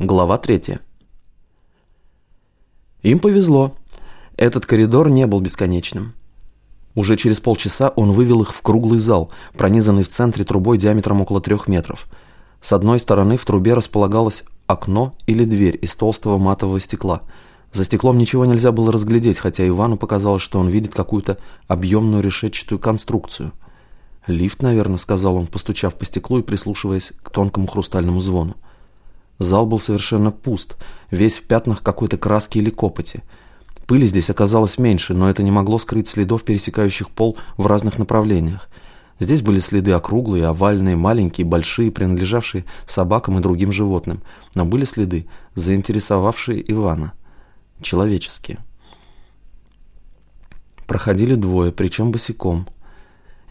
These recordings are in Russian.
Глава 3. Им повезло. Этот коридор не был бесконечным. Уже через полчаса он вывел их в круглый зал, пронизанный в центре трубой диаметром около трех метров. С одной стороны в трубе располагалось окно или дверь из толстого матового стекла. За стеклом ничего нельзя было разглядеть, хотя Ивану показалось, что он видит какую-то объемную решетчатую конструкцию. «Лифт, наверное», — сказал он, постучав по стеклу и прислушиваясь к тонкому хрустальному звону. Зал был совершенно пуст, весь в пятнах какой-то краски или копоти. Пыли здесь оказалось меньше, но это не могло скрыть следов, пересекающих пол в разных направлениях. Здесь были следы округлые, овальные, маленькие, большие, принадлежавшие собакам и другим животным. Но были следы, заинтересовавшие Ивана. Человеческие. Проходили двое, причем босиком –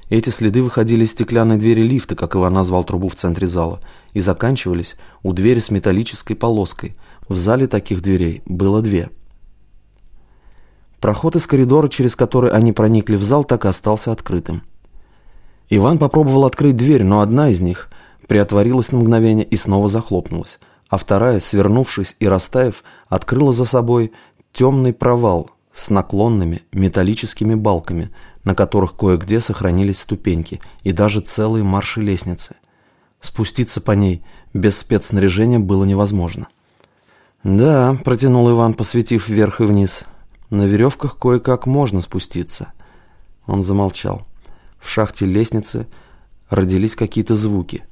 эти следы выходили из стеклянной двери лифта, как Иван назвал трубу в центре зала, и заканчивались у двери с металлической полоской. В зале таких дверей было две. Проход из коридора, через который они проникли в зал, так и остался открытым. Иван попробовал открыть дверь, но одна из них приотворилась на мгновение и снова захлопнулась, а вторая, свернувшись и растаяв, открыла за собой темный провал с наклонными металлическими балками – на которых кое-где сохранились ступеньки и даже целые марши лестницы. Спуститься по ней без спецснаряжения было невозможно. «Да», — протянул Иван, посветив вверх и вниз, — «на веревках кое-как можно спуститься». Он замолчал. В шахте лестницы родились какие-то звуки.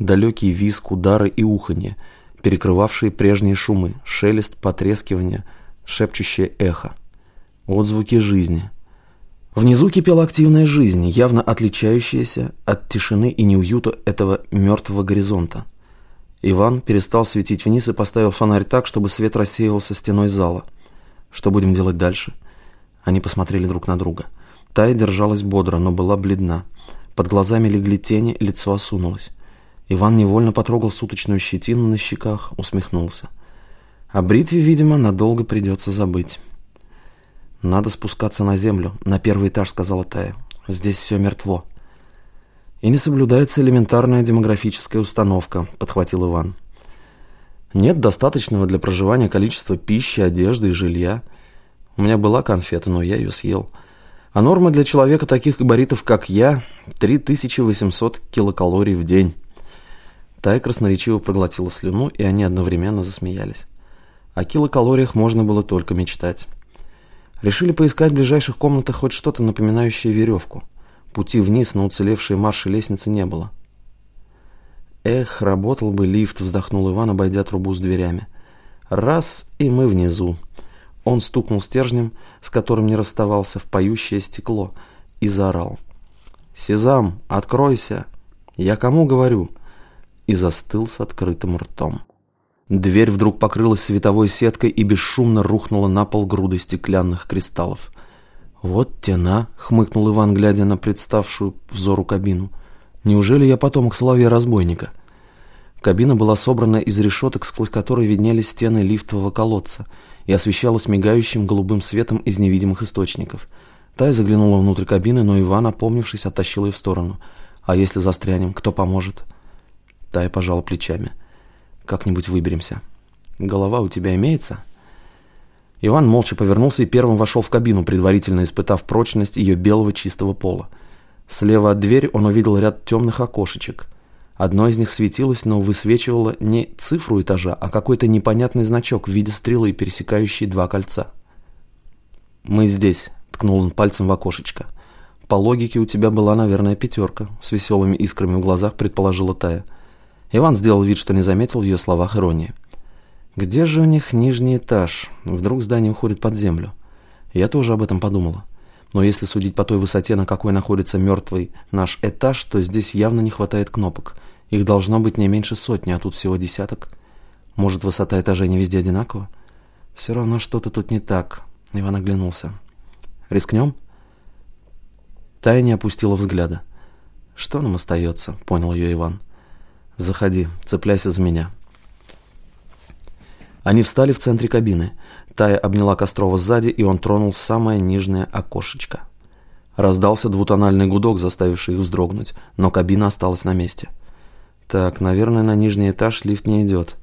Далекий визг, удары и уханье, перекрывавшие прежние шумы, шелест, потрескивание, шепчущее эхо. Отзвуки жизни — Внизу кипела активная жизнь, явно отличающаяся от тишины и неуюта этого мертвого горизонта. Иван перестал светить вниз и поставил фонарь так, чтобы свет рассеивался стеной зала. Что будем делать дальше? Они посмотрели друг на друга. Тая держалась бодро, но была бледна. Под глазами легли тени, лицо осунулось. Иван невольно потрогал суточную щетину на щеках, усмехнулся. О бритве, видимо, надолго придется забыть. «Надо спускаться на землю, на первый этаж», — сказала Тая. «Здесь все мертво». «И не соблюдается элементарная демографическая установка», — подхватил Иван. «Нет достаточного для проживания количества пищи, одежды и жилья. У меня была конфета, но я ее съел. А норма для человека таких габаритов, как я, 3800 килокалорий в день». Тая красноречиво проглотила слюну, и они одновременно засмеялись. О килокалориях можно было только мечтать. Решили поискать в ближайших комнатах хоть что-то напоминающее веревку. Пути вниз на уцелевшие марши лестницы не было. «Эх, работал бы лифт», — вздохнул Иван, обойдя трубу с дверями. «Раз, и мы внизу». Он стукнул стержнем, с которым не расставался, в поющее стекло, и заорал. «Сезам, откройся! Я кому говорю?» И застыл с открытым ртом. Дверь вдруг покрылась световой сеткой и бесшумно рухнула на пол груды стеклянных кристаллов. «Вот тена!» — хмыкнул Иван, глядя на представшую взору кабину. «Неужели я потомок соловья-разбойника?» Кабина была собрана из решеток, сквозь которые виднелись стены лифтового колодца, и освещалась мигающим голубым светом из невидимых источников. Тай заглянула внутрь кабины, но Иван, опомнившись, оттащил ее в сторону. «А если застрянем, кто поможет?» Тай пожала плечами. Как-нибудь выберемся. Голова у тебя имеется?» Иван молча повернулся и первым вошел в кабину, предварительно испытав прочность ее белого чистого пола. Слева от двери он увидел ряд темных окошечек. Одно из них светилось, но высвечивало не цифру этажа, а какой-то непонятный значок в виде стрелы, пересекающей два кольца. «Мы здесь», — ткнул он пальцем в окошечко. «По логике у тебя была, наверное, пятерка», — с веселыми искрами в глазах предположила Тая. Иван сделал вид, что не заметил в ее словах иронии. «Где же у них нижний этаж? Вдруг здание уходит под землю?» Я тоже об этом подумала. Но если судить по той высоте, на какой находится мертвый наш этаж, то здесь явно не хватает кнопок. Их должно быть не меньше сотни, а тут всего десяток. Может, высота этажей не везде одинакова? Все равно что-то тут не так. Иван оглянулся. «Рискнем?» Тая не опустила взгляда. «Что нам остается?» — понял ее Иван. «Заходи, цепляйся за меня». Они встали в центре кабины. Тая обняла Кострова сзади, и он тронул самое нижнее окошечко. Раздался двутональный гудок, заставивший их вздрогнуть, но кабина осталась на месте. «Так, наверное, на нижний этаж лифт не идет.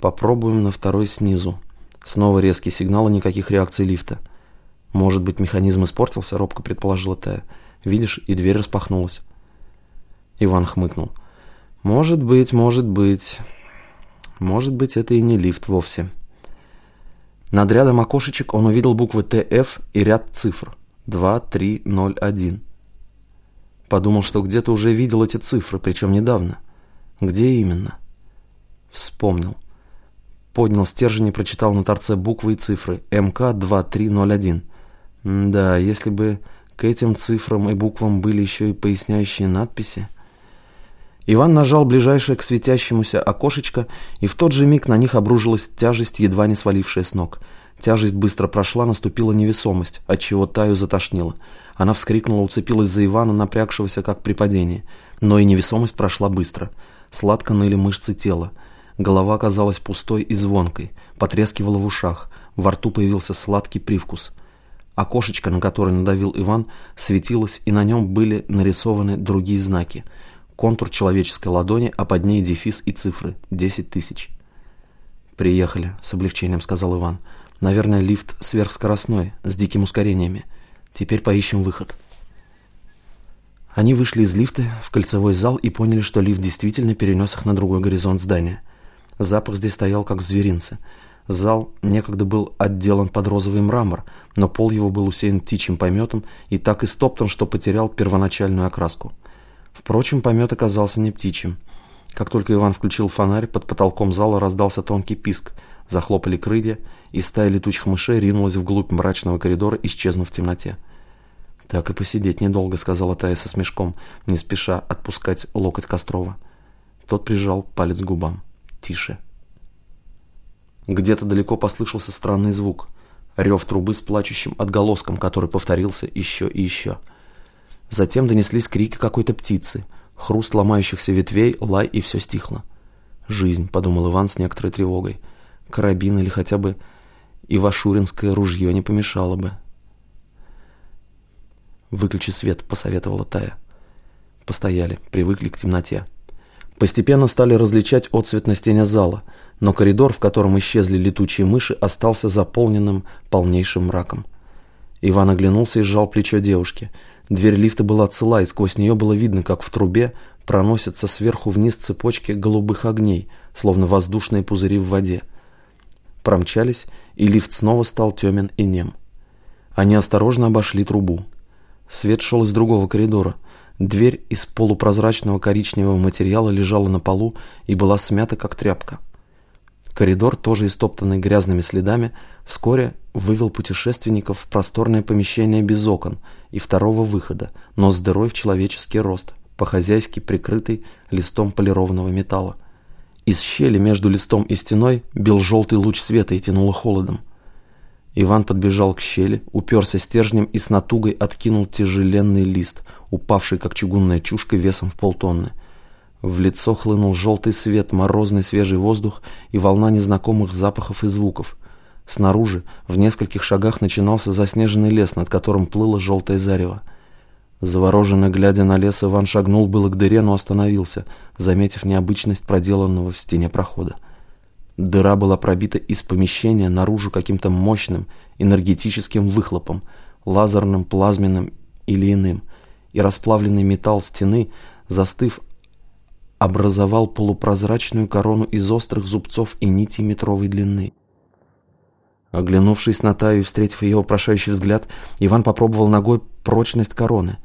Попробуем на второй снизу. Снова резкий сигнал и никаких реакций лифта. Может быть, механизм испортился, робко предположила Тая. Видишь, и дверь распахнулась. Иван хмыкнул. Может быть, может быть. Может быть, это и не лифт вовсе. Над рядом окошечек он увидел буквы ТФ и ряд цифр. 2, 3, 0, 1. Подумал, что где-то уже видел эти цифры, причем недавно. Где именно? Вспомнил поднял стержень и прочитал на торце буквы и цифры МК-2301. Да, если бы к этим цифрам и буквам были еще и поясняющие надписи. Иван нажал ближайшее к светящемуся окошечко, и в тот же миг на них обружилась тяжесть, едва не свалившая с ног. Тяжесть быстро прошла, наступила невесомость, отчего Таю затошнило. Она вскрикнула, уцепилась за Ивана, напрягшегося как при падении. Но и невесомость прошла быстро. Сладко ныли мышцы тела. Голова казалась пустой и звонкой, потрескивала в ушах, во рту появился сладкий привкус. Окошечко, на которое надавил Иван, светилось, и на нем были нарисованы другие знаки. Контур человеческой ладони, а под ней дефис и цифры – 10 тысяч. «Приехали», – с облегчением сказал Иван. «Наверное, лифт сверхскоростной, с дикими ускорениями. Теперь поищем выход». Они вышли из лифта в кольцевой зал и поняли, что лифт действительно перенес их на другой горизонт здания – Запах здесь стоял, как в зверинце. Зал некогда был отделан под розовый мрамор, но пол его был усеян птичьим пометом и так истоптан, что потерял первоначальную окраску. Впрочем, помет оказался не птичьим. Как только Иван включил фонарь, под потолком зала раздался тонкий писк, захлопали крылья, и стая летучих мышей ринулась вглубь мрачного коридора, исчезнув в темноте. «Так и посидеть недолго», — сказала Тая со смешком, не спеша отпускать локоть Кострова. Тот прижал палец к губам тише. Где-то далеко послышался странный звук. Рев трубы с плачущим отголоском, который повторился еще и еще. Затем донеслись крики какой-то птицы, хруст ломающихся ветвей, лай, и все стихло. «Жизнь», — подумал Иван с некоторой тревогой. «Карабин или хотя бы ивашуринское ружье не помешало бы». «Выключи свет», — посоветовала Тая. Постояли, привыкли к темноте. Постепенно стали различать отцвет на стене зала, но коридор, в котором исчезли летучие мыши, остался заполненным полнейшим мраком. Иван оглянулся и сжал плечо девушки. Дверь лифта была цела, и сквозь нее было видно, как в трубе проносятся сверху вниз цепочки голубых огней, словно воздушные пузыри в воде. Промчались, и лифт снова стал темен и нем. Они осторожно обошли трубу. Свет шел из другого коридора – Дверь из полупрозрачного коричневого материала лежала на полу и была смята, как тряпка. Коридор, тоже истоптанный грязными следами, вскоре вывел путешественников в просторное помещение без окон и второго выхода, но с дырой в человеческий рост, по-хозяйски прикрытый листом полированного металла. Из щели между листом и стеной бил желтый луч света и тянуло холодом. Иван подбежал к щели, уперся стержнем и с натугой откинул тяжеленный лист, упавший, как чугунная чушка, весом в полтонны. В лицо хлынул желтый свет, морозный свежий воздух и волна незнакомых запахов и звуков. Снаружи, в нескольких шагах, начинался заснеженный лес, над которым плыло желтое зарево. Завороженно глядя на лес, Иван шагнул было к дыре, но остановился, заметив необычность проделанного в стене прохода. Дыра была пробита из помещения наружу каким-то мощным энергетическим выхлопом, лазерным, плазменным или иным, и расплавленный металл стены, застыв, образовал полупрозрачную корону из острых зубцов и нитей метровой длины. Оглянувшись на Таю и встретив ее вопрошающий взгляд, Иван попробовал ногой прочность короны.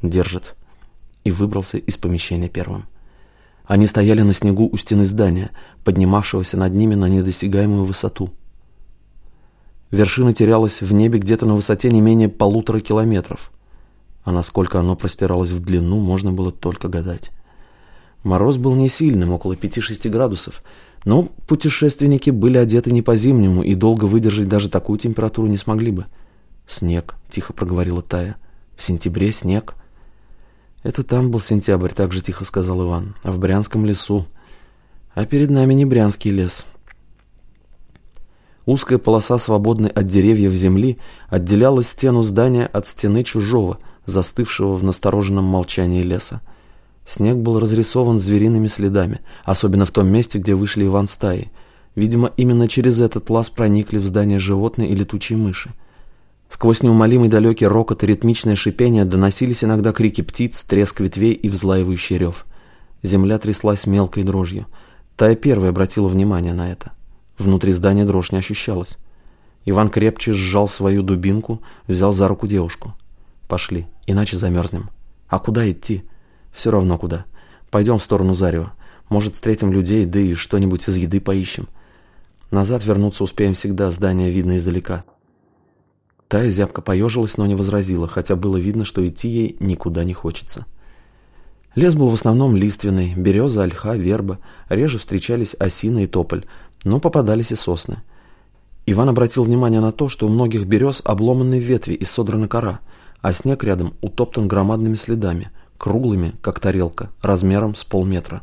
Держит. И выбрался из помещения первым. Они стояли на снегу у стены здания, поднимавшегося над ними на недосягаемую высоту. Вершина терялась в небе где-то на высоте не менее полутора километров. А насколько оно простиралось в длину, можно было только гадать. Мороз был не сильным, около 5-6 градусов, но путешественники были одеты не по-зимнему и долго выдержать даже такую температуру не смогли бы. «Снег», — тихо проговорила Тая. «В сентябре снег». «Это там был сентябрь», — так же тихо сказал Иван. «А в Брянском лесу. А перед нами не Брянский лес». Узкая полоса, свободной от деревьев земли, отделяла стену здания от стены чужого, застывшего в настороженном молчании леса. Снег был разрисован звериными следами, особенно в том месте, где вышли Иван стаи. Видимо, именно через этот лаз проникли в здание животные и летучие мыши. Сквозь неумолимый далекий рокот и ритмичное шипение доносились иногда крики птиц, треск ветвей и взлаивающий рев. Земля тряслась мелкой дрожью. Тая первая обратила внимание на это. Внутри здания дрожь не ощущалась. Иван крепче сжал свою дубинку, взял за руку девушку. «Пошли, иначе замерзнем». «А куда идти?» «Все равно куда. Пойдем в сторону Зарева. Может, встретим людей, да и что-нибудь из еды поищем. Назад вернуться успеем всегда, здание видно издалека». Тая зябко поежилась, но не возразила, хотя было видно, что идти ей никуда не хочется. Лес был в основном лиственный, береза, ольха, верба, реже встречались осина и тополь, но попадались и сосны. Иван обратил внимание на то, что у многих берез обломанные ветви и содрана кора, а снег рядом утоптан громадными следами, круглыми, как тарелка, размером с полметра.